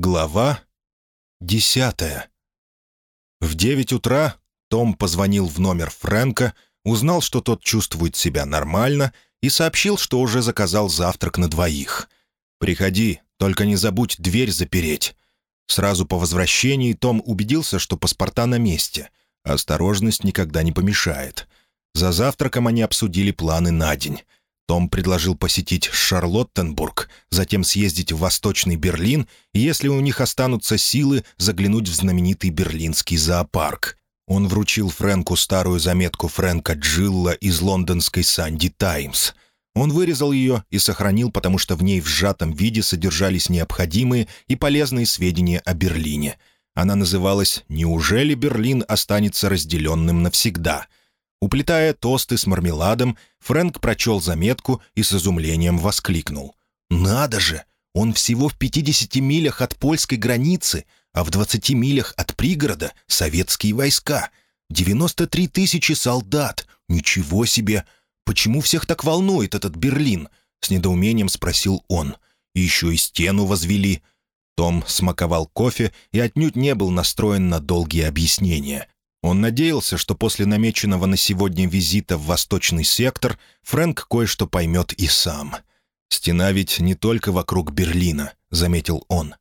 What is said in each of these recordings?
Глава десятая. В девять утра Том позвонил в номер Фрэнка, узнал, что тот чувствует себя нормально, и сообщил, что уже заказал завтрак на двоих. «Приходи, только не забудь дверь запереть». Сразу по возвращении Том убедился, что паспорта на месте. Осторожность никогда не помешает. За завтраком они обсудили планы на день — том предложил посетить Шарлоттенбург, затем съездить в Восточный Берлин и, если у них останутся силы, заглянуть в знаменитый берлинский зоопарк. Он вручил Фрэнку старую заметку Фрэнка Джилла из лондонской «Санди Таймс». Он вырезал ее и сохранил, потому что в ней в сжатом виде содержались необходимые и полезные сведения о Берлине. Она называлась «Неужели Берлин останется разделенным навсегда?» Уплетая тосты с мармеладом, Фрэнк прочел заметку и с изумлением воскликнул. «Надо же! Он всего в 50 милях от польской границы, а в 20 милях от пригорода — советские войска. 93 тысячи солдат! Ничего себе! Почему всех так волнует этот Берлин?» — с недоумением спросил он. «И еще и стену возвели». Том смаковал кофе и отнюдь не был настроен на долгие объяснения. Он надеялся, что после намеченного на сегодня визита в восточный сектор Фрэнк кое-что поймет и сам. «Стена ведь не только вокруг Берлина», — заметил он.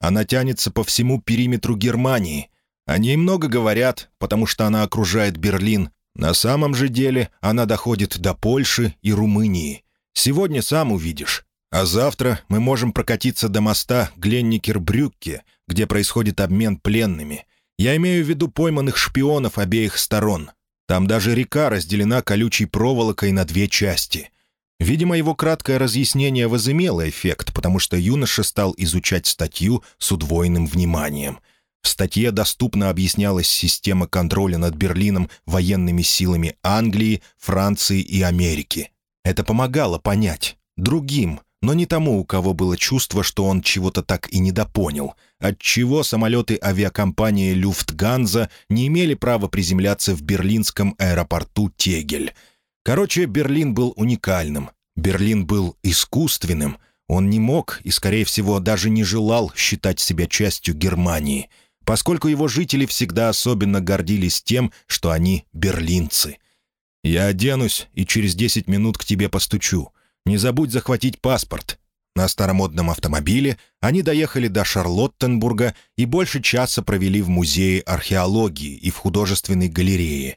«Она тянется по всему периметру Германии. О ней много говорят, потому что она окружает Берлин. На самом же деле она доходит до Польши и Румынии. Сегодня сам увидишь. А завтра мы можем прокатиться до моста Гленникер-Брюкке, где происходит обмен пленными» Я имею в виду пойманных шпионов обеих сторон. Там даже река разделена колючей проволокой на две части. Видимо, его краткое разъяснение возымело эффект, потому что юноша стал изучать статью с удвоенным вниманием. В статье доступно объяснялась система контроля над Берлином военными силами Англии, Франции и Америки. Это помогало понять. Другим — но не тому, у кого было чувство, что он чего-то так и недопонял, отчего самолеты авиакомпании «Люфтганза» не имели права приземляться в берлинском аэропорту Тегель. Короче, Берлин был уникальным, Берлин был искусственным, он не мог и, скорее всего, даже не желал считать себя частью Германии, поскольку его жители всегда особенно гордились тем, что они берлинцы. «Я оденусь и через десять минут к тебе постучу», не забудь захватить паспорт». На старомодном автомобиле они доехали до Шарлоттенбурга и больше часа провели в музее археологии и в художественной галерее.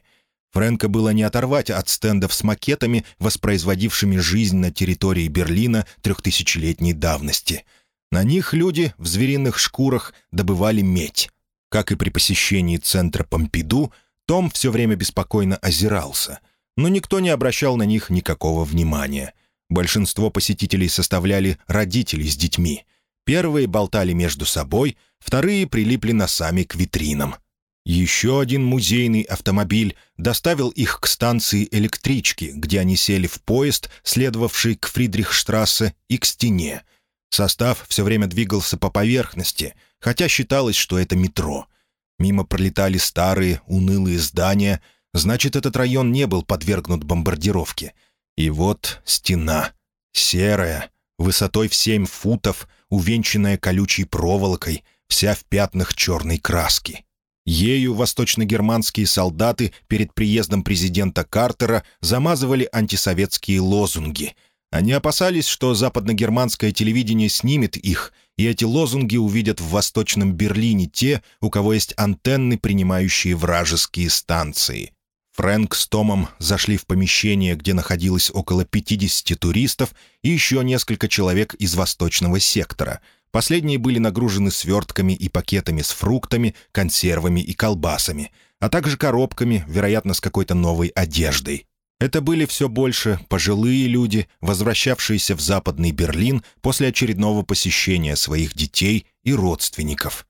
Фрэнка было не оторвать от стендов с макетами, воспроизводившими жизнь на территории Берлина трехтысячелетней давности. На них люди в звериных шкурах добывали медь. Как и при посещении центра Помпиду, Том все время беспокойно озирался, но никто не обращал на них никакого внимания — Большинство посетителей составляли родители с детьми. Первые болтали между собой, вторые прилипли носами к витринам. Еще один музейный автомобиль доставил их к станции электрички, где они сели в поезд, следовавший к Фридрихштрассе и к стене. Состав все время двигался по поверхности, хотя считалось, что это метро. Мимо пролетали старые, унылые здания, значит, этот район не был подвергнут бомбардировке — и вот стена. Серая, высотой в семь футов, увенчанная колючей проволокой, вся в пятнах черной краски. Ею восточно-германские солдаты перед приездом президента Картера замазывали антисоветские лозунги. Они опасались, что западно-германское телевидение снимет их, и эти лозунги увидят в Восточном Берлине те, у кого есть антенны, принимающие вражеские станции. Фрэнк с Томом зашли в помещение, где находилось около 50 туристов и еще несколько человек из восточного сектора. Последние были нагружены свертками и пакетами с фруктами, консервами и колбасами, а также коробками, вероятно, с какой-то новой одеждой. Это были все больше пожилые люди, возвращавшиеся в Западный Берлин после очередного посещения своих детей и родственников.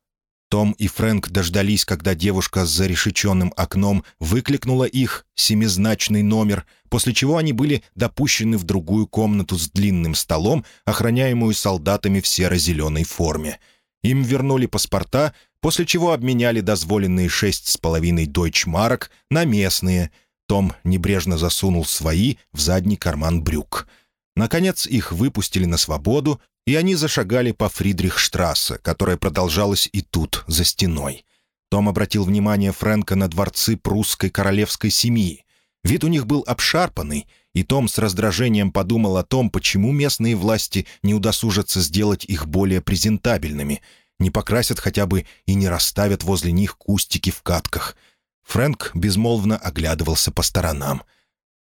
Том и Фрэнк дождались, когда девушка с зарешеченным окном выкликнула их семизначный номер, после чего они были допущены в другую комнату с длинным столом, охраняемую солдатами в серо-зеленой форме. Им вернули паспорта, после чего обменяли дозволенные шесть с половиной дойчмарок на местные. Том небрежно засунул свои в задний карман брюк. Наконец их выпустили на свободу, и они зашагали по Фридрихштрассе, которая продолжалась и тут, за стеной. Том обратил внимание Фрэнка на дворцы прусской королевской семьи. Вид у них был обшарпанный, и Том с раздражением подумал о том, почему местные власти не удосужатся сделать их более презентабельными, не покрасят хотя бы и не расставят возле них кустики в катках. Фрэнк безмолвно оглядывался по сторонам.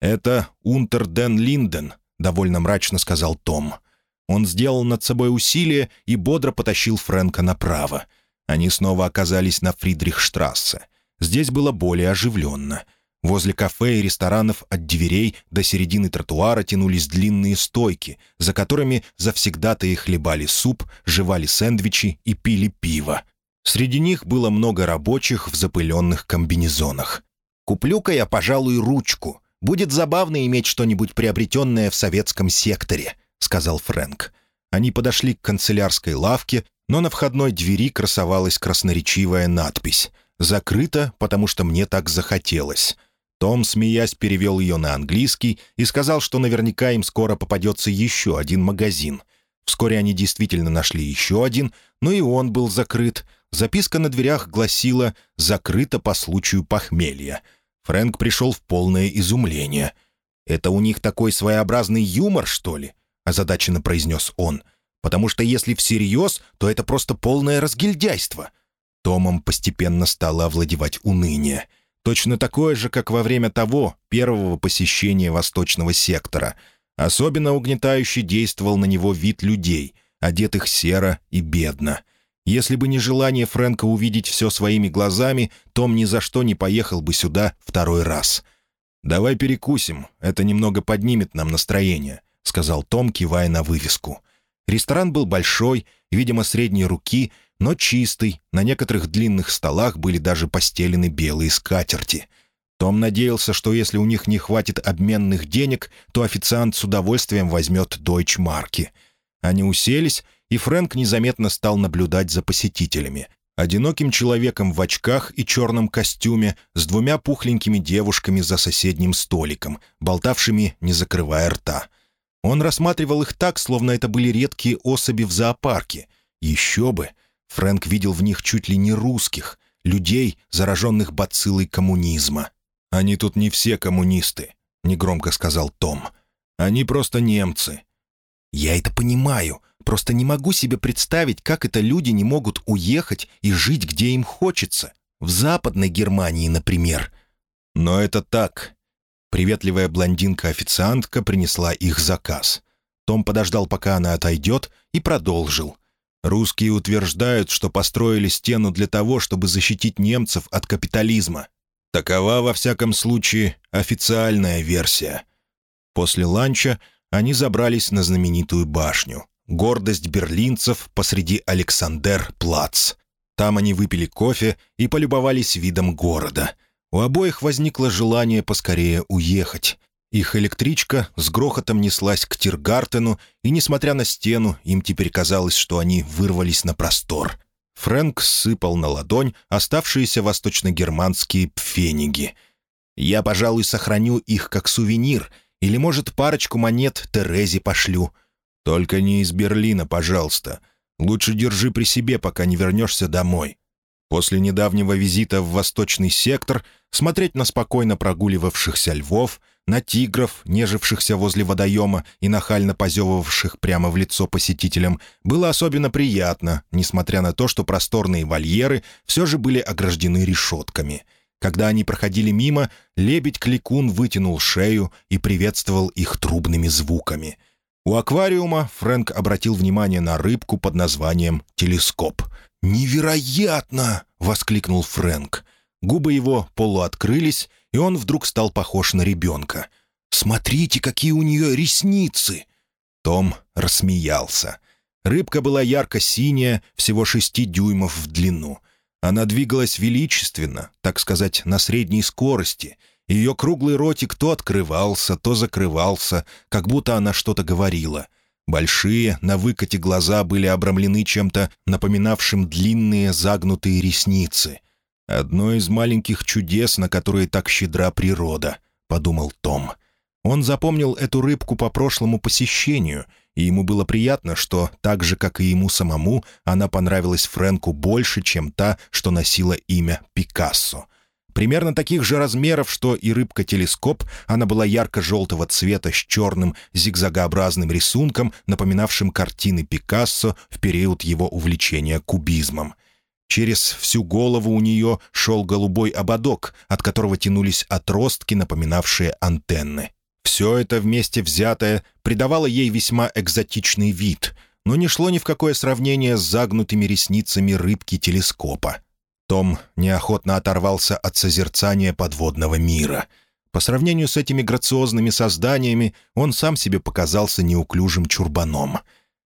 «Это Унтер Ден Линден», — довольно мрачно сказал Том. Он сделал над собой усилие и бодро потащил Фрэнка направо. Они снова оказались на Фридрихштрассе. Здесь было более оживленно. Возле кафе и ресторанов от дверей до середины тротуара тянулись длинные стойки, за которыми завсегда-то и хлебали суп, жевали сэндвичи и пили пиво. Среди них было много рабочих в запыленных комбинезонах. «Куплю-ка я, пожалуй, ручку. Будет забавно иметь что-нибудь приобретенное в советском секторе», — сказал Фрэнк. Они подошли к канцелярской лавке, но на входной двери красовалась красноречивая надпись «Закрыто, потому что мне так захотелось». Том, смеясь, перевел ее на английский и сказал, что наверняка им скоро попадется еще один магазин. Вскоре они действительно нашли еще один, но и он был закрыт. Записка на дверях гласила «Закрыто по случаю похмелья». Фрэнк пришел в полное изумление. «Это у них такой своеобразный юмор, что ли?» — озадаченно произнес он. «Потому что если всерьез, то это просто полное разгильдяйство». Томом постепенно стало овладевать уныние. Точно такое же, как во время того, первого посещения восточного сектора. Особенно угнетающе действовал на него вид людей, одетых серо и бедно — если бы не желание Фрэнка увидеть все своими глазами, Том ни за что не поехал бы сюда второй раз. «Давай перекусим, это немного поднимет нам настроение», — сказал Том, кивая на вывеску. Ресторан был большой, видимо, средней руки, но чистый, на некоторых длинных столах были даже постелены белые скатерти. Том надеялся, что если у них не хватит обменных денег, то официант с удовольствием возьмет дойчмарки. Они уселись, и Фрэнк незаметно стал наблюдать за посетителями. Одиноким человеком в очках и черном костюме с двумя пухленькими девушками за соседним столиком, болтавшими, не закрывая рта. Он рассматривал их так, словно это были редкие особи в зоопарке. Еще бы! Фрэнк видел в них чуть ли не русских, людей, зараженных бациллой коммунизма. «Они тут не все коммунисты», — негромко сказал Том. «Они просто немцы». «Я это понимаю, Просто не могу себе представить, как это люди не могут уехать и жить, где им хочется. В Западной Германии, например. Но это так. Приветливая блондинка-официантка принесла их заказ. Том подождал, пока она отойдет, и продолжил. «Русские утверждают, что построили стену для того, чтобы защитить немцев от капитализма. Такова, во всяком случае, официальная версия». После ланча они забрались на знаменитую башню гордость берлинцев посреди Александер-Плац. Там они выпили кофе и полюбовались видом города. У обоих возникло желание поскорее уехать. Их электричка с грохотом неслась к Тиргартену, и, несмотря на стену, им теперь казалось, что они вырвались на простор. Фрэнк сыпал на ладонь оставшиеся восточно-германские пфениги. «Я, пожалуй, сохраню их как сувенир, или, может, парочку монет Терезе пошлю», «Только не из Берлина, пожалуйста. Лучше держи при себе, пока не вернешься домой». После недавнего визита в восточный сектор смотреть на спокойно прогуливавшихся львов, на тигров, нежившихся возле водоема и нахально позевывавших прямо в лицо посетителям, было особенно приятно, несмотря на то, что просторные вольеры все же были ограждены решетками. Когда они проходили мимо, лебедь-кликун вытянул шею и приветствовал их трубными звуками — у аквариума Фрэнк обратил внимание на рыбку под названием «телескоп». «Невероятно!» — воскликнул Фрэнк. Губы его полуоткрылись, и он вдруг стал похож на ребенка. «Смотрите, какие у нее ресницы!» Том рассмеялся. Рыбка была ярко-синяя, всего шести дюймов в длину. Она двигалась величественно, так сказать, на средней скорости — ее круглый ротик то открывался, то закрывался, как будто она что-то говорила. Большие, на выкате глаза были обрамлены чем-то напоминавшим длинные загнутые ресницы. «Одно из маленьких чудес, на которые так щедра природа», — подумал Том. Он запомнил эту рыбку по прошлому посещению, и ему было приятно, что, так же, как и ему самому, она понравилась Фрэнку больше, чем та, что носила имя Пикассо. Примерно таких же размеров, что и рыбка-телескоп, она была ярко-желтого цвета с черным зигзагообразным рисунком, напоминавшим картины Пикассо в период его увлечения кубизмом. Через всю голову у нее шел голубой ободок, от которого тянулись отростки, напоминавшие антенны. Все это вместе взятое придавало ей весьма экзотичный вид, но не шло ни в какое сравнение с загнутыми ресницами рыбки телескопа. Том неохотно оторвался от созерцания подводного мира. По сравнению с этими грациозными созданиями он сам себе показался неуклюжим чурбаном.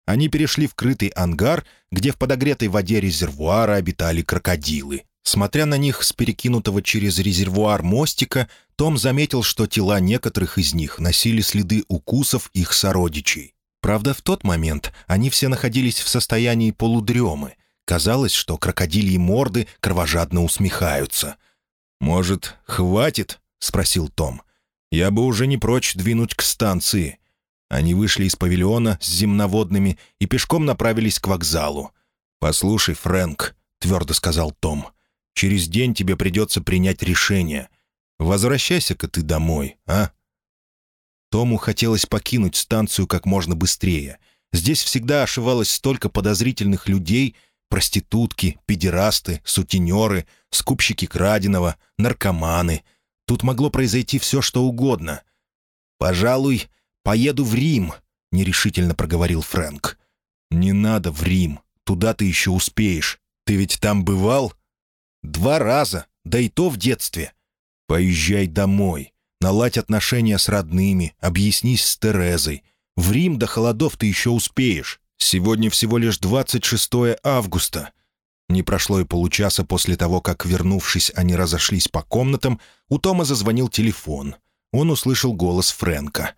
Они перешли в крытый ангар, где в подогретой воде резервуара обитали крокодилы. Смотря на них с перекинутого через резервуар мостика, том заметил, что тела некоторых из них носили следы укусов их сородичей. Правда, в тот момент они все находились в состоянии полудремы. Казалось, что крокодильи морды кровожадно усмехаются. «Может, хватит?» — спросил Том. «Я бы уже не прочь двинуть к станции». Они вышли из павильона с земноводными и пешком направились к вокзалу. «Послушай, Фрэнк», — твердо сказал Том, — «через день тебе придется принять решение. Возвращайся-ка ты домой, а?» Тому хотелось покинуть станцию как можно быстрее. Здесь всегда ошивалось столько подозрительных людей, проститутки, педерасты, сутенеры, скупщики краденого, наркоманы. Тут могло произойти все, что угодно. «Пожалуй, поеду в Рим», — нерешительно проговорил Фрэнк. «Не надо в Рим. Туда ты еще успеешь. Ты ведь там бывал?» «Два раза, да и то в детстве. Поезжай домой, наладь отношения с родными, объяснись с Терезой. В Рим до холодов ты еще успеешь. Сегодня всего лишь 26 августа». Не прошло и получаса после того, как, вернувшись, они разошлись по комнатам, у Тома зазвонил телефон. Он услышал голос Фрэнка.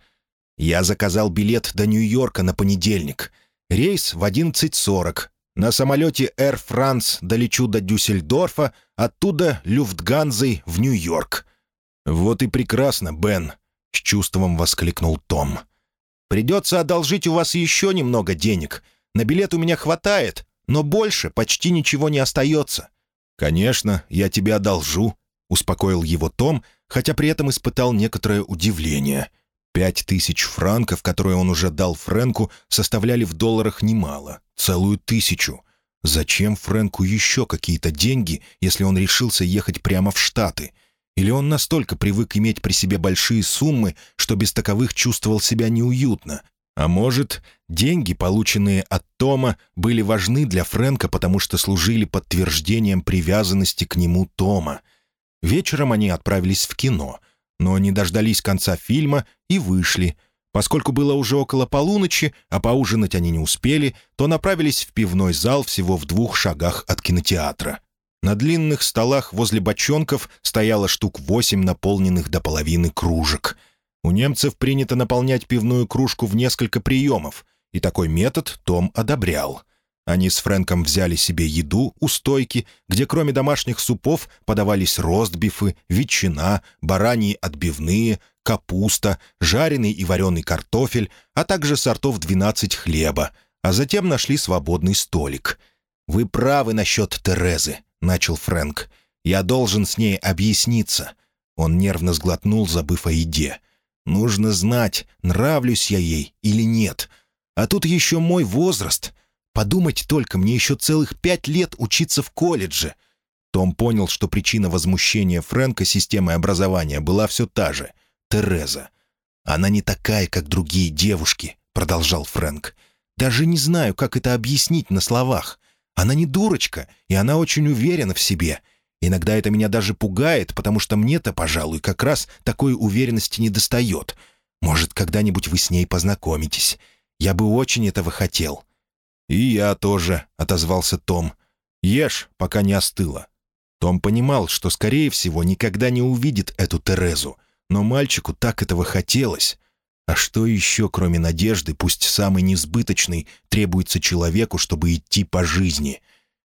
«Я заказал билет до Нью-Йорка на понедельник. Рейс в 11.40. На самолете Air France долечу до Дюссельдорфа, оттуда Люфтганзой в Нью-Йорк». «Вот и прекрасно, Бен», — с чувством воскликнул Том. «Придется одолжить у вас еще немного денег. На билет у меня хватает, но больше почти ничего не остается». «Конечно, я тебе одолжу», — успокоил его Том, хотя при этом испытал некоторое удивление. Пять тысяч франков, которые он уже дал Фрэнку, составляли в долларах немало. Целую тысячу. Зачем Фрэнку еще какие-то деньги, если он решился ехать прямо в Штаты? Или он настолько привык иметь при себе большие суммы, что без таковых чувствовал себя неуютно? А может, деньги, полученные от Тома, были важны для Фрэнка, потому что служили подтверждением привязанности к нему Тома? Вечером они отправились в кино, но не дождались конца фильма и вышли – Поскольку было уже около полуночи, а поужинать они не успели, то направились в пивной зал всего в двух шагах от кинотеатра. На длинных столах возле бочонков стояло штук восемь наполненных до половины кружек. У немцев принято наполнять пивную кружку в несколько приемов, и такой метод Том одобрял. Они с Фрэнком взяли себе еду у стойки, где кроме домашних супов подавались ростбифы, ветчина, бараньи отбивные, капуста, жареный и вареный картофель, а также сортов 12 хлеба, а затем нашли свободный столик. «Вы правы насчет Терезы», — начал Фрэнк. «Я должен с ней объясниться». Он нервно сглотнул, забыв о еде. «Нужно знать, нравлюсь я ей или нет. А тут еще мой возраст. Подумать только, мне еще целых пять лет учиться в колледже». Том понял, что причина возмущения Фрэнка системой образования была все та же — Тереза. «Она не такая, как другие девушки», — продолжал Фрэнк. «Даже не знаю, как это объяснить на словах. Она не дурочка, и она очень уверена в себе. Иногда это меня даже пугает, потому что мне-то, пожалуй, как раз такой уверенности не достает. Может, когда-нибудь вы с ней познакомитесь. Я бы очень этого хотел». «И я тоже», — отозвался Том. «Ешь, пока не остыло». Том понимал, что, скорее всего, никогда не увидит эту Терезу но мальчику так этого хотелось. А что еще, кроме надежды, пусть самый несбыточный, требуется человеку, чтобы идти по жизни?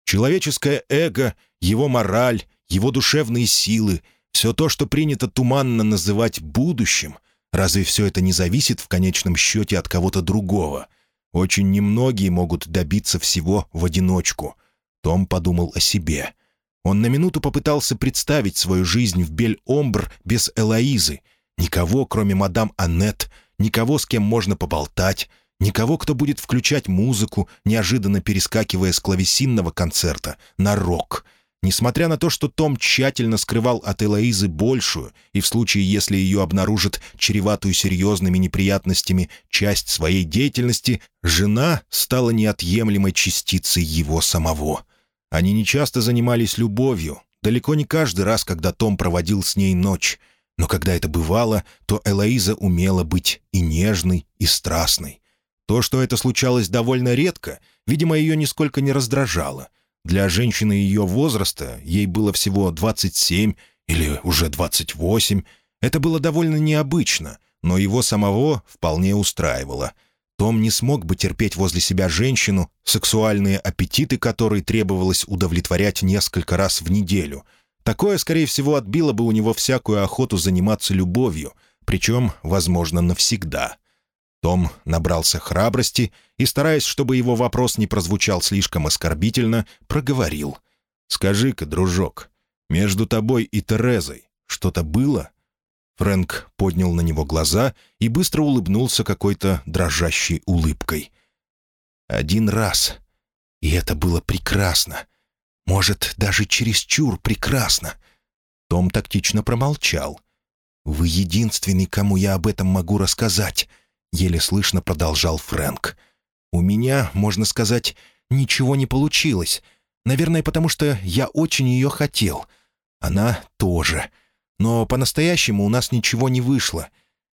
Человеческое эго, его мораль, его душевные силы — все то, что принято туманно называть будущим, Разве все это не зависит в конечном счете от кого-то другого? Очень немногие могут добиться всего в одиночку. Том подумал о себе. Он на минуту попытался представить свою жизнь в Бель-Омбр без Элоизы. Никого, кроме мадам Аннет, никого, с кем можно поболтать, никого, кто будет включать музыку, неожиданно перескакивая с клавесинного концерта на рок — Несмотря на то, что Том тщательно скрывал от Элоизы большую, и в случае, если ее обнаружат чреватую серьезными неприятностями часть своей деятельности, жена стала неотъемлемой частицей его самого. Они нечасто занимались любовью, далеко не каждый раз, когда Том проводил с ней ночь. Но когда это бывало, то Элоиза умела быть и нежной, и страстной. То, что это случалось довольно редко, видимо, ее нисколько не раздражало — для женщины ее возраста, ей было всего 27 или уже 28, это было довольно необычно, но его самого вполне устраивало. Том не смог бы терпеть возле себя женщину, сексуальные аппетиты которой требовалось удовлетворять несколько раз в неделю. Такое, скорее всего, отбило бы у него всякую охоту заниматься любовью, причем, возможно, навсегда. Том набрался храбрости и, стараясь, чтобы его вопрос не прозвучал слишком оскорбительно, проговорил. «Скажи-ка, дружок, между тобой и Терезой что-то было?» Фрэнк поднял на него глаза и быстро улыбнулся какой-то дрожащей улыбкой. «Один раз. И это было прекрасно. Может, даже чересчур прекрасно». Том тактично промолчал. «Вы единственный, кому я об этом могу рассказать. — еле слышно продолжал Фрэнк. «У меня, можно сказать, ничего не получилось. Наверное, потому что я очень ее хотел. Она тоже. Но по-настоящему у нас ничего не вышло.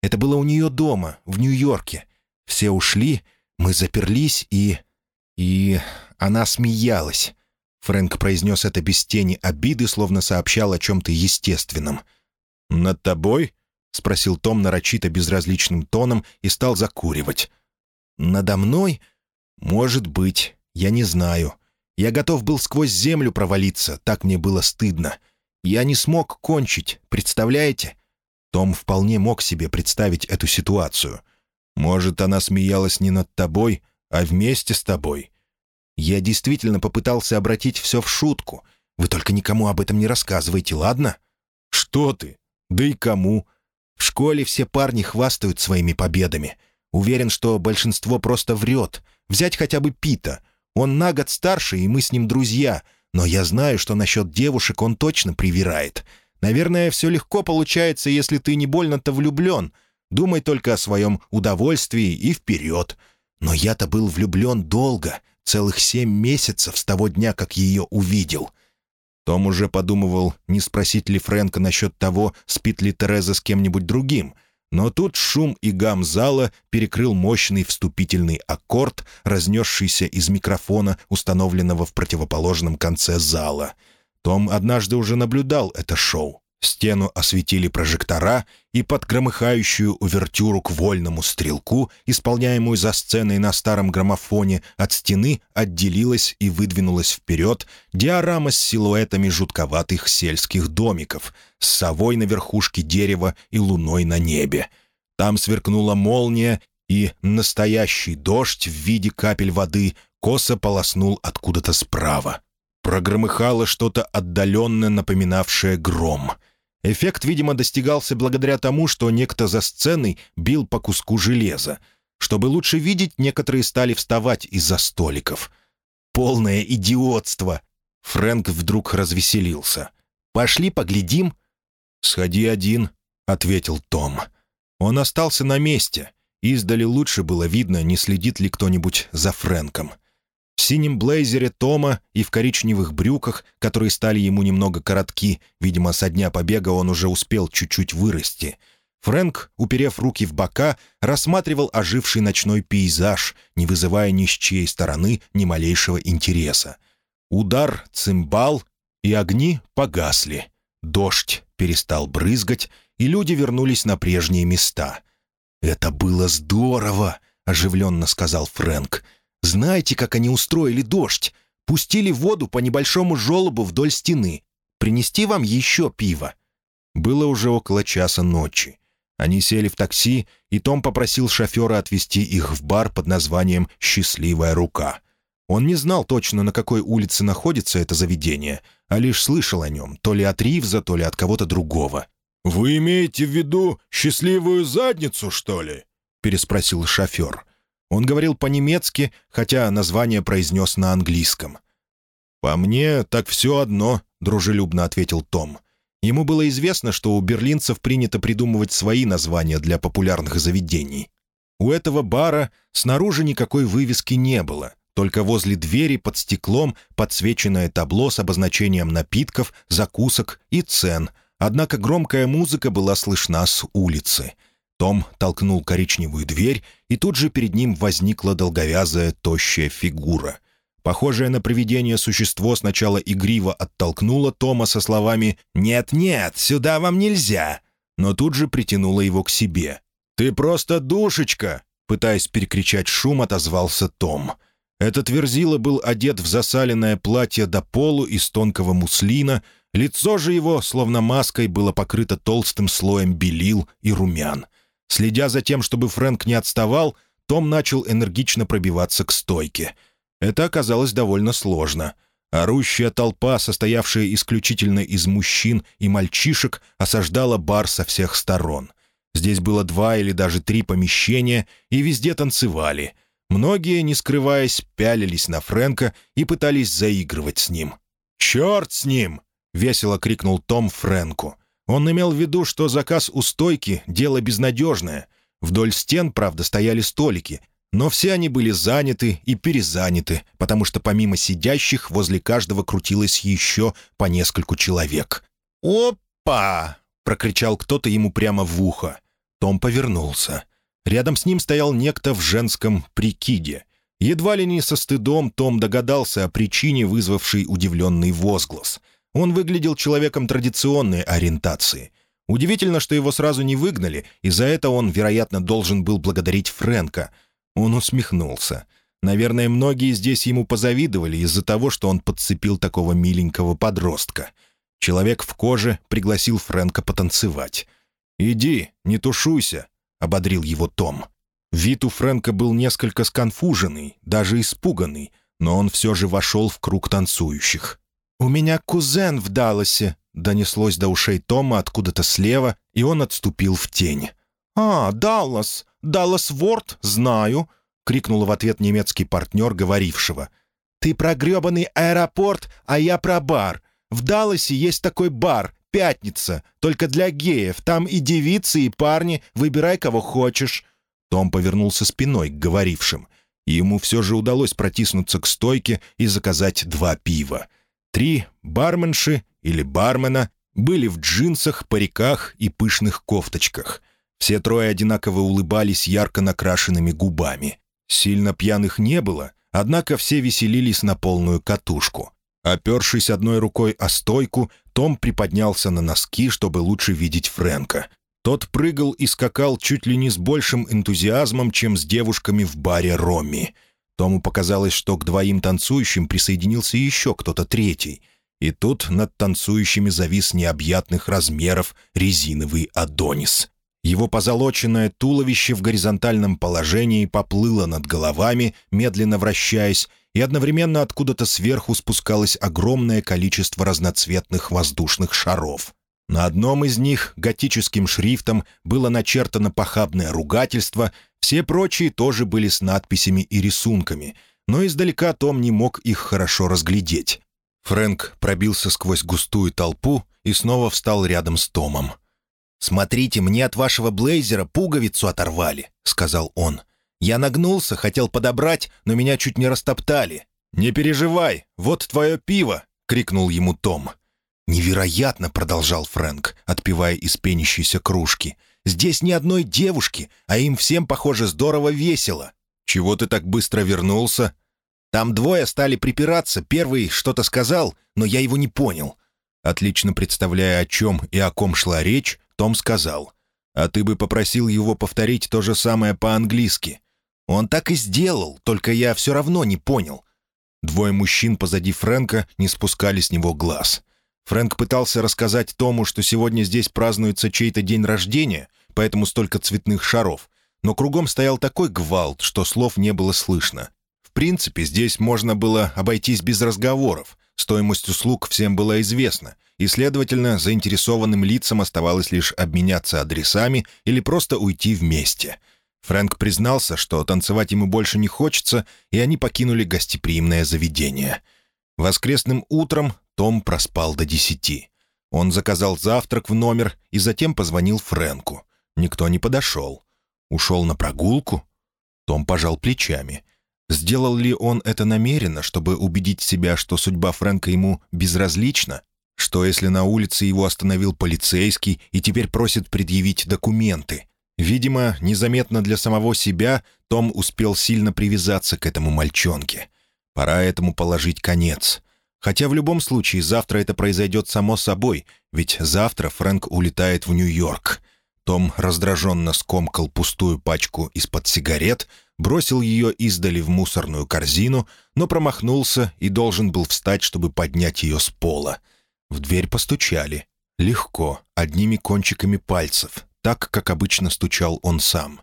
Это было у нее дома, в Нью-Йорке. Все ушли, мы заперлись и... И она смеялась». Фрэнк произнес это без тени обиды, словно сообщал о чем-то естественном. «Над тобой?» — спросил Том нарочито безразличным тоном и стал закуривать. «Надо мной? Может быть. Я не знаю. Я готов был сквозь землю провалиться, так мне было стыдно. Я не смог кончить, представляете?» Том вполне мог себе представить эту ситуацию. «Может, она смеялась не над тобой, а вместе с тобой?» «Я действительно попытался обратить все в шутку. Вы только никому об этом не рассказывайте, ладно?» «Что ты? Да и кому?» В школе все парни хвастают своими победами. Уверен, что большинство просто врет. Взять хотя бы Пита. Он на год старше, и мы с ним друзья. Но я знаю, что насчет девушек он точно привирает. Наверное, все легко получается, если ты не больно-то влюблен. Думай только о своем удовольствии и вперед. Но я-то был влюблен долго, целых семь месяцев с того дня, как ее увидел. Том уже подумывал, не спросить ли Фрэнка насчет того, спит ли Тереза с кем-нибудь другим. Но тут шум и гам зала перекрыл мощный вступительный аккорд, разнесшийся из микрофона, установленного в противоположном конце зала. Том однажды уже наблюдал это шоу. Стену осветили прожектора, и под громыхающую увертюру к вольному стрелку, исполняемую за сценой на старом граммофоне, от стены отделилась и выдвинулась вперед диорама с силуэтами жутковатых сельских домиков, с совой на верхушке дерева и луной на небе. Там сверкнула молния, и настоящий дождь в виде капель воды косо полоснул откуда-то справа. Прогромыхало что-то отдаленно напоминавшее гром — Эффект, видимо, достигался благодаря тому, что некто за сценой бил по куску железа. Чтобы лучше видеть, некоторые стали вставать из-за столиков. «Полное идиотство!» Фрэнк вдруг развеселился. «Пошли поглядим?» «Сходи один», — ответил Том. Он остался на месте. Издали лучше было видно, не следит ли кто-нибудь за Фрэнком в синем блейзере Тома и в коричневых брюках, которые стали ему немного коротки, видимо, со дня побега он уже успел чуть-чуть вырасти. Фрэнк, уперев руки в бока, рассматривал оживший ночной пейзаж, не вызывая ни с чьей стороны ни малейшего интереса. Удар, цимбал, и огни погасли. Дождь перестал брызгать, и люди вернулись на прежние места. «Это было здорово!» — оживленно сказал Фрэнк — знаете, как они устроили дождь? Пустили воду по небольшому желобу вдоль стены. Принести вам еще пиво?» Было уже около часа ночи. Они сели в такси, и Том попросил шофера отвезти их в бар под названием «Счастливая рука». Он не знал точно, на какой улице находится это заведение, а лишь слышал о нем, то ли от Ривза, то ли от кого-то другого. «Вы имеете в виду счастливую задницу, что ли?» — переспросил шофер. Он говорил по-немецки, хотя название произнес на английском. «По мне, так все одно», — дружелюбно ответил Том. Ему было известно, что у берлинцев принято придумывать свои названия для популярных заведений. У этого бара снаружи никакой вывески не было, только возле двери под стеклом подсвеченное табло с обозначением напитков, закусок и цен, однако громкая музыка была слышна с улицы. Том толкнул коричневую дверь, и тут же перед ним возникла долговязая, тощая фигура — Похожее на привидение существо сначала игриво оттолкнуло Тома со словами «Нет-нет, сюда вам нельзя», но тут же притянуло его к себе. «Ты просто душечка!» Пытаясь перекричать шум, отозвался Том. Этот верзила был одет в засаленное платье до полу из тонкого муслина, лицо же его, словно маской, было покрыто толстым слоем белил и румян. Следя за тем, чтобы Фрэнк не отставал, том начал энергично пробиваться к стойке — это оказалось довольно сложно. Орущая толпа, состоявшая исключительно из мужчин и мальчишек, осаждала бар со всех сторон. Здесь было два или даже три помещения, и везде танцевали. Многие, не скрываясь, пялились на Фрэнка и пытались заигрывать с ним. «Черт с ним!» — весело крикнул Том Фрэнку. Он имел в виду, что заказ у стойки — дело безнадежное. Вдоль стен, правда, стояли столики, но все они были заняты и перезаняты, потому что помимо сидящих возле каждого крутилось еще по нескольку человек. «Опа!» — прокричал кто-то ему прямо в ухо. Том повернулся. Рядом с ним стоял некто в женском прикиде. Едва ли не со стыдом Том догадался о причине, вызвавшей удивленный возглас. Он выглядел человеком традиционной ориентации. Удивительно, что его сразу не выгнали, и за это он, вероятно, должен был благодарить Фрэнка — он усмехнулся. Наверное, многие здесь ему позавидовали из-за того, что он подцепил такого миленького подростка. Человек в коже пригласил Фрэнка потанцевать. «Иди, не тушуйся», — ободрил его Том. Вид у Фрэнка был несколько сконфуженный, даже испуганный, но он все же вошел в круг танцующих. «У меня кузен в Далласе», — донеслось до ушей Тома откуда-то слева, и он отступил в тень. «А, Даллас! Даллас Ворд, знаю!» — крикнул в ответ немецкий партнер говорившего. «Ты про гребаный аэропорт, а я про бар. В Далласе есть такой бар, «Пятница», только для геев. Там и девицы, и парни. Выбирай, кого хочешь». Том повернулся спиной к говорившим. Ему все же удалось протиснуться к стойке и заказать два пива. Три барменши или бармена были в джинсах, париках и пышных кофточках. Все трое одинаково улыбались ярко накрашенными губами. Сильно пьяных не было, однако все веселились на полную катушку. Опершись одной рукой о стойку, Том приподнялся на носки, чтобы лучше видеть Фрэнка. Тот прыгал и скакал чуть ли не с большим энтузиазмом, чем с девушками в баре Ромми. Тому показалось, что к двоим танцующим присоединился еще кто-то третий. И тут над танцующими завис необъятных размеров резиновый Адонис. Его позолоченное туловище в горизонтальном положении поплыло над головами, медленно вращаясь, и одновременно откуда-то сверху спускалось огромное количество разноцветных воздушных шаров. На одном из них готическим шрифтом было начертано похабное ругательство, все прочие тоже были с надписями и рисунками, но издалека Том не мог их хорошо разглядеть. Фрэнк пробился сквозь густую толпу и снова встал рядом с Томом. «Смотрите, мне от вашего блейзера пуговицу оторвали», — сказал он. «Я нагнулся, хотел подобрать, но меня чуть не растоптали». «Не переживай, вот твое пиво!» — крикнул ему Том. «Невероятно!» — продолжал Фрэнк, отпивая из пенящейся кружки. «Здесь ни одной девушки, а им всем, похоже, здорово весело. Чего ты так быстро вернулся?» «Там двое стали припираться, первый что-то сказал, но я его не понял». Отлично представляя, о чем и о ком шла речь, том сказал, «А ты бы попросил его повторить то же самое по-английски». «Он так и сделал, только я все равно не понял». Двое мужчин позади Фрэнка не спускали с него глаз. Фрэнк пытался рассказать Тому, что сегодня здесь празднуется чей-то день рождения, поэтому столько цветных шаров. Но кругом стоял такой гвалт, что слов не было слышно. В принципе, здесь можно было обойтись без разговоров. Стоимость услуг всем была известна, и, следовательно, заинтересованным лицам оставалось лишь обменяться адресами или просто уйти вместе. Фрэнк признался, что танцевать ему больше не хочется, и они покинули гостеприимное заведение. Воскресным утром том проспал до десяти. Он заказал завтрак в номер и затем позвонил Фрэнку. Никто не подошел. Ушел на прогулку? Том пожал плечами. Сделал ли он это намеренно, чтобы убедить себя, что судьба Фрэнка ему безразлична? Что, если на улице его остановил полицейский и теперь просит предъявить документы? Видимо, незаметно для самого себя Том успел сильно привязаться к этому мальчонке. Пора этому положить конец. Хотя в любом случае завтра это произойдет само собой, ведь завтра Фрэнк улетает в Нью-Йорк. Том раздраженно скомкал пустую пачку из-под сигарет, бросил ее издали в мусорную корзину, но промахнулся и должен был встать, чтобы поднять ее с пола. В дверь постучали. Легко, одними кончиками пальцев, так, как обычно стучал он сам.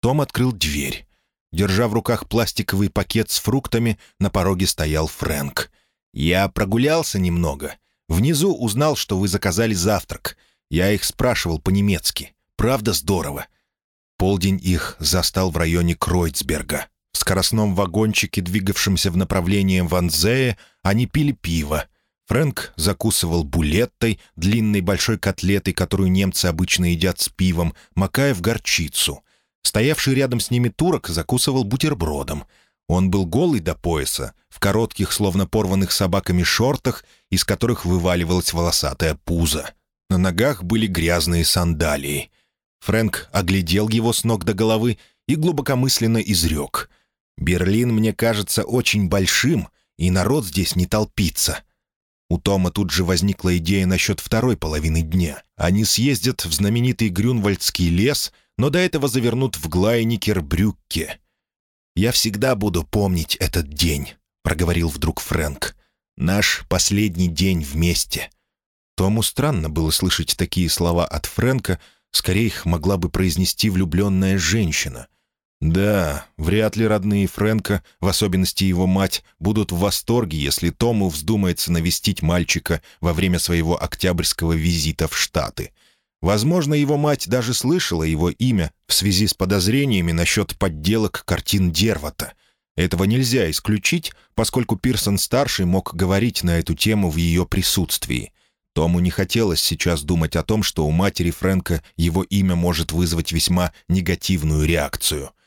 Том открыл дверь. Держа в руках пластиковый пакет с фруктами, на пороге стоял Фрэнк. «Я прогулялся немного. Внизу узнал, что вы заказали завтрак. Я их спрашивал по-немецки. Правда здорово?» Полдень их застал в районе Кройцберга. В скоростном вагончике, двигавшемся в направлении Ванзея, они пили пиво, Фрэнк закусывал булеттой, длинной большой котлетой, которую немцы обычно едят с пивом, макая в горчицу. Стоявший рядом с ними турок закусывал бутербродом. Он был голый до пояса, в коротких, словно порванных собаками шортах, из которых вываливалась волосатая пузо. На ногах были грязные сандалии. Фрэнк оглядел его с ног до головы и глубокомысленно изрек. «Берлин мне кажется очень большим, и народ здесь не толпится». У Тома тут же возникла идея насчет второй половины дня. Они съездят в знаменитый Грюнвальдский лес, но до этого завернут в Глайникер-Брюкке. «Я всегда буду помнить этот день», — проговорил вдруг Фрэнк. «Наш последний день вместе». Тому странно было слышать такие слова от Фрэнка, скорее их могла бы произнести влюбленная женщина. Да, вряд ли родные Фрэнка, в особенности его мать, будут в восторге, если Тому вздумается навестить мальчика во время своего октябрьского визита в Штаты. Возможно, его мать даже слышала его имя в связи с подозрениями насчет подделок картин Дервата. Этого нельзя исключить, поскольку Пирсон-старший мог говорить на эту тему в ее присутствии. Тому не хотелось сейчас думать о том, что у матери Фрэнка его имя может вызвать весьма негативную реакцию —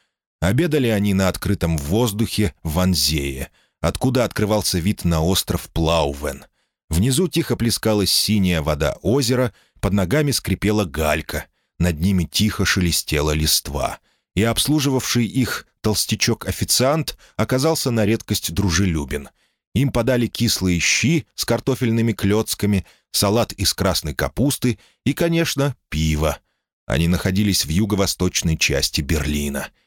Обедали они на открытом воздухе в Анзее, откуда открывался вид на остров Плаувен. Внизу тихо плескалась синяя вода озера, под ногами скрипела галька, над ними тихо шелестела листва. И обслуживавший их толстячок-официант оказался на редкость дружелюбен. Им подали кислые щи с картофельными клетками, салат из красной капусты и, конечно, пиво. Они находились в юго-восточной части Берлина —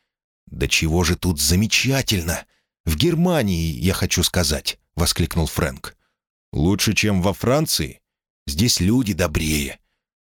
«Да чего же тут замечательно! В Германии, я хочу сказать!» — воскликнул Фрэнк. «Лучше, чем во Франции? Здесь люди добрее».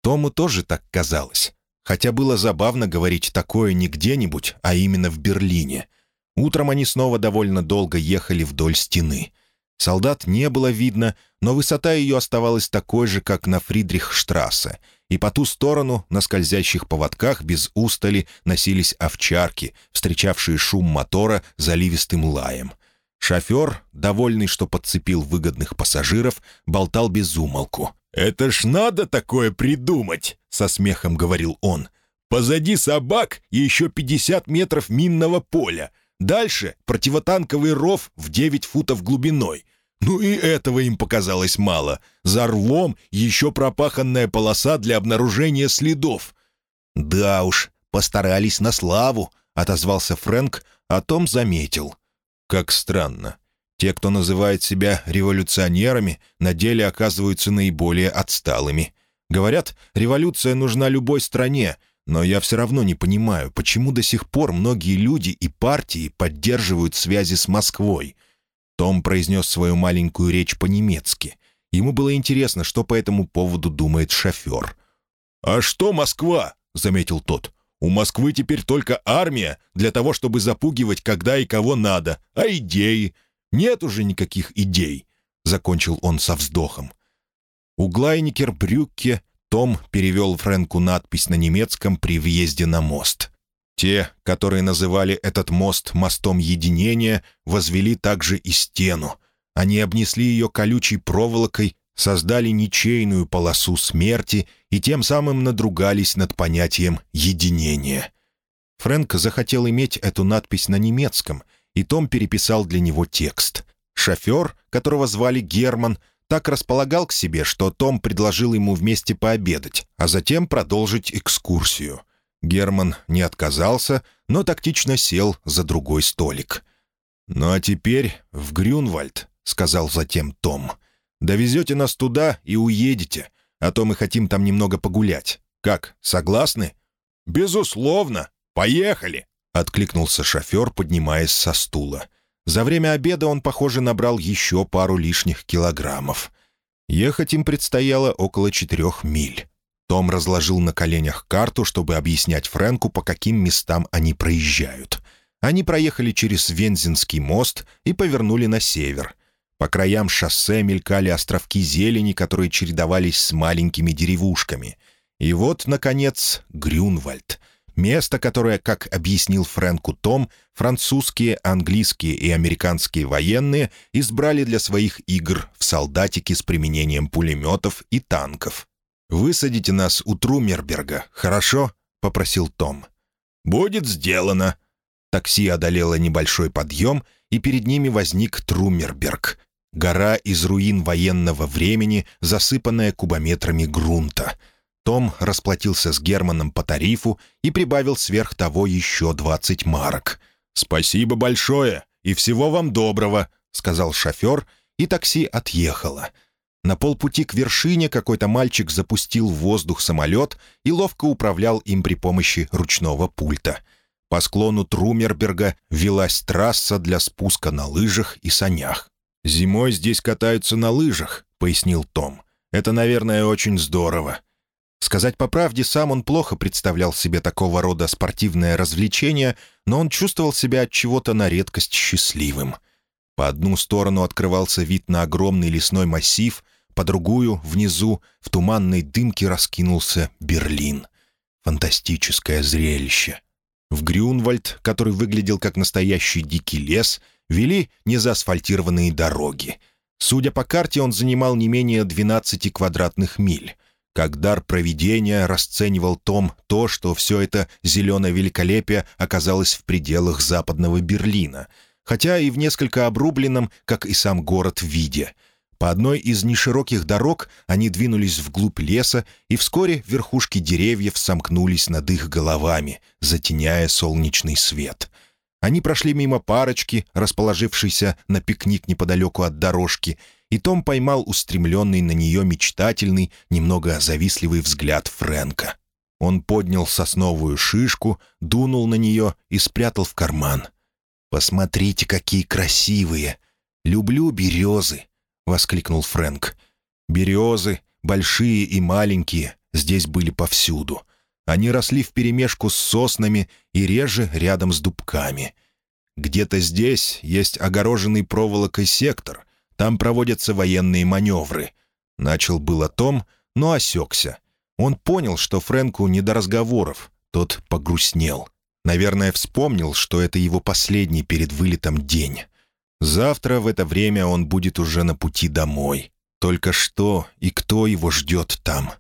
Тому тоже так казалось. Хотя было забавно говорить такое не где-нибудь, а именно в Берлине. Утром они снова довольно долго ехали вдоль стены. Солдат не было видно, но высота ее оставалась такой же, как на Фридрихштрассе — и по ту сторону на скользящих поводках без устали носились овчарки, встречавшие шум мотора заливистым лаем. Шофер, довольный, что подцепил выгодных пассажиров, болтал без умолку. «Это ж надо такое придумать!» — со смехом говорил он. «Позади собак и еще 50 метров минного поля. Дальше противотанковый ров в 9 футов глубиной. Ну и этого им показалось мало. За рвом еще пропаханная полоса для обнаружения следов. «Да уж, постарались на славу», — отозвался Фрэнк, а Том заметил. «Как странно. Те, кто называет себя революционерами, на деле оказываются наиболее отсталыми. Говорят, революция нужна любой стране, но я все равно не понимаю, почему до сих пор многие люди и партии поддерживают связи с Москвой». Том произнес свою маленькую речь по-немецки. Ему было интересно, что по этому поводу думает шофер. «А что Москва?» — заметил тот. «У Москвы теперь только армия для того, чтобы запугивать, когда и кого надо. А идеи? Нет уже никаких идей», — закончил он со вздохом. У Глайникер-Брюкке том перевел Фрэнку надпись на немецком при въезде на мост. Те, которые называли этот мост мостом единения, возвели также и стену. Они обнесли ее колючей проволокой, создали ничейную полосу смерти и тем самым надругались над понятием «единения». Фрэнк захотел иметь эту надпись на немецком, и Том переписал для него текст. Шофер, которого звали Герман, так располагал к себе, что Том предложил ему вместе пообедать, а затем продолжить экскурсию. Герман не отказался, но тактично сел за другой столик. «Ну а теперь в Грюнвальд», — сказал затем Том. «Довезете нас туда и уедете, а то мы хотим там немного погулять. Как, согласны?» «Безусловно. Поехали!» — откликнулся шофер, поднимаясь со стула. За время обеда он, похоже, набрал еще пару лишних килограммов. Ехать им предстояло около четырех миль. Том разложил на коленях карту, чтобы объяснять Фрэнку, по каким местам они проезжают. Они проехали через Вензинский мост и повернули на север. По краям шоссе мелькали островки зелени, которые чередовались с маленькими деревушками. И вот, наконец, Грюнвальд. Место, которое, как объяснил Фрэнку Том, французские, английские и американские военные избрали для своих игр в солдатики с применением пулеметов и танков. «Высадите нас у Трумерберга, хорошо?» — попросил Том. «Будет сделано». Такси одолело небольшой подъем, и перед ними возник Трумерберг. Гора из руин военного времени, засыпанная кубометрами грунта. Том расплатился с Германом по тарифу и прибавил сверх того еще двадцать марок. «Спасибо большое и всего вам доброго», — сказал шофер, и такси отъехало — на полпути к вершине какой-то мальчик запустил в воздух самолет и ловко управлял им при помощи ручного пульта. По склону Трумерберга велась трасса для спуска на лыжах и санях. «Зимой здесь катаются на лыжах», — пояснил Том. «Это, наверное, очень здорово». Сказать по правде, сам он плохо представлял себе такого рода спортивное развлечение, но он чувствовал себя от чего-то на редкость счастливым — по одну сторону открывался вид на огромный лесной массив, по другую, внизу, в туманной дымке раскинулся Берлин. Фантастическое зрелище. В Грюнвальд, который выглядел как настоящий дикий лес, вели незаасфальтированные дороги. Судя по карте, он занимал не менее 12 квадратных миль. Как дар провидения расценивал Том то, что все это зеленое великолепие оказалось в пределах западного Берлина — хотя и в несколько обрубленном, как и сам город, виде. По одной из нешироких дорог они двинулись вглубь леса, и вскоре верхушки деревьев сомкнулись над их головами, затеняя солнечный свет. Они прошли мимо парочки, расположившейся на пикник неподалеку от дорожки, и Том поймал устремленный на нее мечтательный, немного завистливый взгляд Фрэнка. Он поднял сосновую шишку, дунул на нее и спрятал в карман — «Посмотрите, какие красивые! Люблю березы!» — воскликнул Фрэнк. Березы, большие и маленькие, здесь были повсюду. Они росли вперемешку с соснами и реже рядом с дубками. Где-то здесь есть огороженный проволокой сектор. Там проводятся военные маневры. Начал было Том, но осекся. Он понял, что Фрэнку не до разговоров. Тот погрустнел. Наверное, вспомнил, что это его последний перед вылетом день. Завтра в это время он будет уже на пути домой. Только что и кто его ждет там?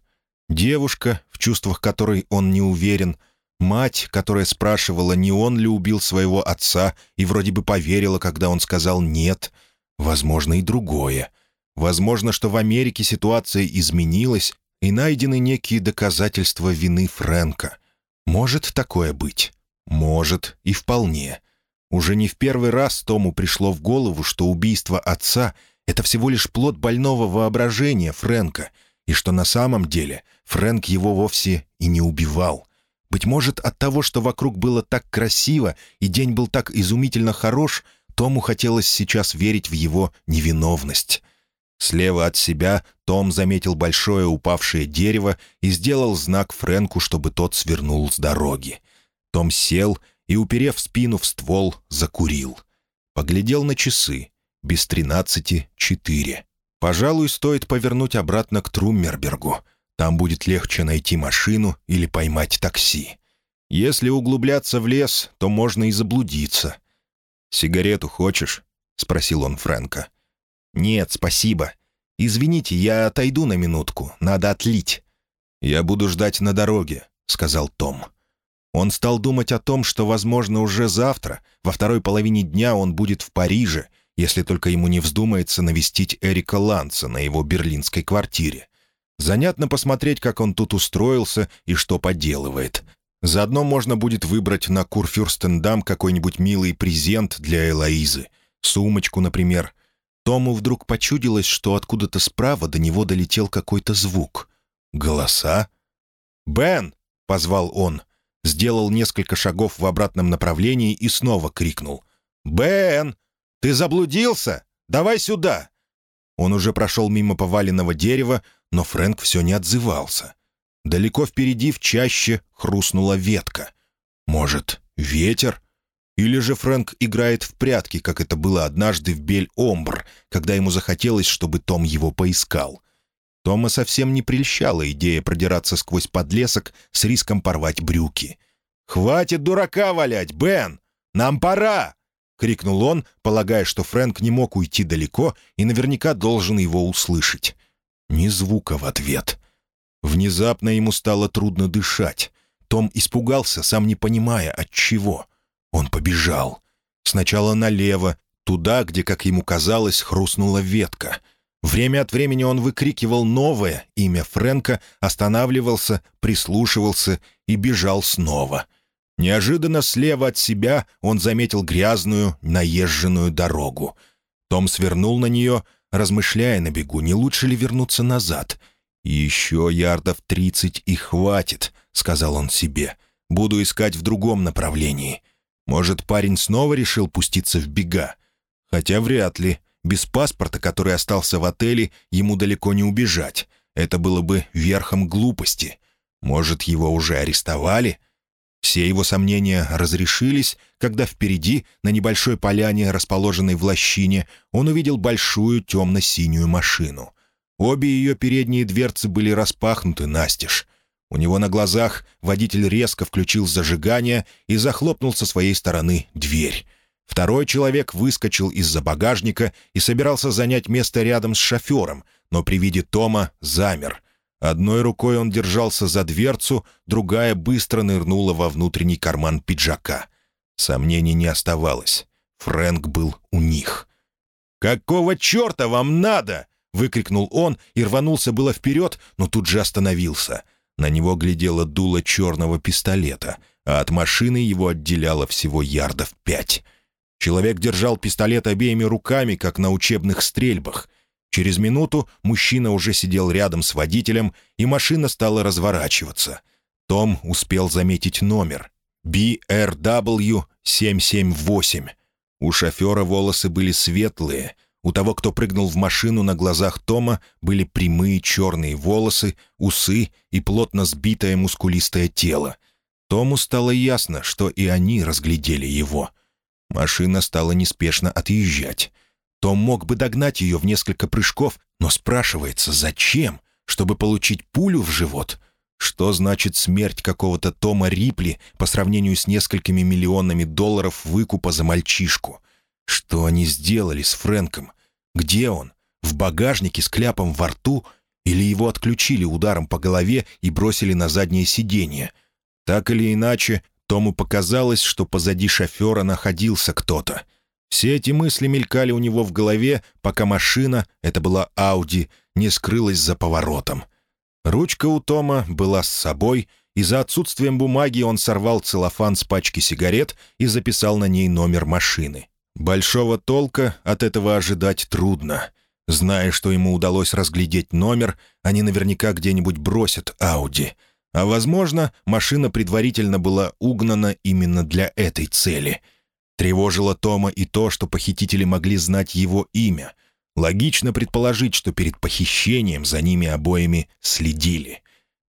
Девушка, в чувствах которой он не уверен, мать, которая спрашивала, не он ли убил своего отца, и вроде бы поверила, когда он сказал «нет». Возможно, и другое. Возможно, что в Америке ситуация изменилась, и найдены некие доказательства вины Фрэнка. Может такое быть? Может, и вполне. Уже не в первый раз Тому пришло в голову, что убийство отца — это всего лишь плод больного воображения Фрэнка, и что на самом деле Фрэнк его вовсе и не убивал. Быть может, от того, что вокруг было так красиво и день был так изумительно хорош, Тому хотелось сейчас верить в его невиновность. Слева от себя Том заметил большое упавшее дерево и сделал знак Фрэнку, чтобы тот свернул с дороги. Том сел и, уперев спину в ствол, закурил. Поглядел на часы. Без тринадцати четыре. Пожалуй, стоит повернуть обратно к Труммербергу. Там будет легче найти машину или поймать такси. Если углубляться в лес, то можно и заблудиться. «Сигарету хочешь?» — спросил он Фрэнка. «Нет, спасибо. Извините, я отойду на минутку. Надо отлить». «Я буду ждать на дороге», — сказал Том. Он стал думать о том, что, возможно, уже завтра, во второй половине дня он будет в Париже, если только ему не вздумается навестить Эрика Ланца на его берлинской квартире. Занятно посмотреть, как он тут устроился и что поделывает. Заодно можно будет выбрать на Курфюрстендам какой-нибудь милый презент для Элоизы. Сумочку, например. Тому вдруг почудилось, что откуда-то справа до него долетел какой-то звук. Голоса? «Бен!» — позвал он. Сделал несколько шагов в обратном направлении и снова крикнул. «Бен! Ты заблудился? Давай сюда!» Он уже прошел мимо поваленного дерева, но Фрэнк все не отзывался. Далеко впереди в чаще хрустнула ветка. Может, ветер? Или же Фрэнк играет в прятки, как это было однажды в Бель-Омбр, когда ему захотелось, чтобы Том его поискал. Тома совсем не прельщала идея продираться сквозь подлесок с риском порвать брюки. «Хватит дурака валять, Бен! Нам пора!» — крикнул он, полагая, что Фрэнк не мог уйти далеко и наверняка должен его услышать. Ни звука в ответ. Внезапно ему стало трудно дышать. Том испугался, сам не понимая, от чего. Он побежал. Сначала налево, туда, где, как ему казалось, хрустнула ветка. Время от времени он выкрикивал новое имя Фрэнка, останавливался, прислушивался и бежал снова. Неожиданно слева от себя он заметил грязную, наезженную дорогу. Том свернул на нее, размышляя на бегу, не лучше ли вернуться назад — «Еще ярдов тридцать и хватит», — сказал он себе. «Буду искать в другом направлении. Может, парень снова решил пуститься в бега? Хотя вряд ли. Без паспорта, который остался в отеле, ему далеко не убежать. Это было бы верхом глупости. Может, его уже арестовали?» Все его сомнения разрешились, когда впереди, на небольшой поляне, расположенной в лощине, он увидел большую темно-синюю машину — Обе ее передние дверцы были распахнуты настежь. У него на глазах водитель резко включил зажигание и захлопнул со своей стороны дверь. Второй человек выскочил из-за багажника и собирался занять место рядом с шофером, но при виде Тома замер. Одной рукой он держался за дверцу, другая быстро нырнула во внутренний карман пиджака. Сомнений не оставалось. Фрэнк был у них. «Какого черта вам надо?» — выкрикнул он и рванулся было вперед, но тут же остановился. На него глядело дуло черного пистолета, а от машины его отделяло всего ярдов пять. Человек держал пистолет обеими руками, как на учебных стрельбах. Через минуту мужчина уже сидел рядом с водителем, и машина стала разворачиваться. Том успел заметить номер. BRW 778. У шофера волосы были светлые — у того, кто прыгнул в машину на глазах Тома, были прямые черные волосы, усы и плотно сбитое мускулистое тело. Тому стало ясно, что и они разглядели его. Машина стала неспешно отъезжать. Том мог бы догнать ее в несколько прыжков, но спрашивается, зачем? Чтобы получить пулю в живот? Что значит смерть какого-то Тома Рипли по сравнению с несколькими миллионами долларов выкупа за мальчишку? Что они сделали с Фрэнком? Где он? В багажнике с кляпом во рту? Или его отключили ударом по голове и бросили на заднее сиденье? Так или иначе, Тому показалось, что позади шофера находился кто-то. Все эти мысли мелькали у него в голове, пока машина, это была Ауди, не скрылась за поворотом. Ручка у Тома была с собой, и за отсутствием бумаги он сорвал целлофан с пачки сигарет и записал на ней номер машины. Большого толка от этого ожидать трудно. Зная, что ему удалось разглядеть номер, они наверняка где-нибудь бросят Ауди. А, возможно, машина предварительно была угнана именно для этой цели. Тревожило Тома и то, что похитители могли знать его имя. Логично предположить, что перед похищением за ними обоими следили.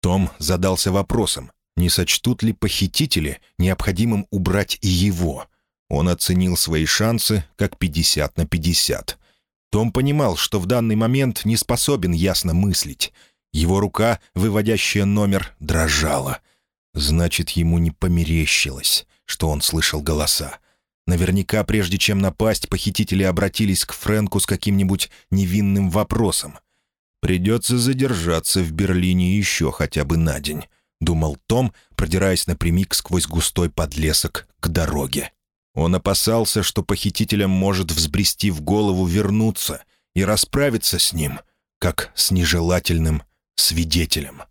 Том задался вопросом, не сочтут ли похитители необходимым убрать и его. Он оценил свои шансы как 50 на 50. Том понимал, что в данный момент не способен ясно мыслить. Его рука, выводящая номер, дрожала. Значит, ему не померещилось, что он слышал голоса. Наверняка, прежде чем напасть, похитители обратились к Фрэнку с каким-нибудь невинным вопросом. «Придется задержаться в Берлине еще хотя бы на день», — думал Том, продираясь напрямик сквозь густой подлесок к дороге. Он опасался, что похитителям может взбрести в голову вернуться и расправиться с ним, как с нежелательным свидетелем.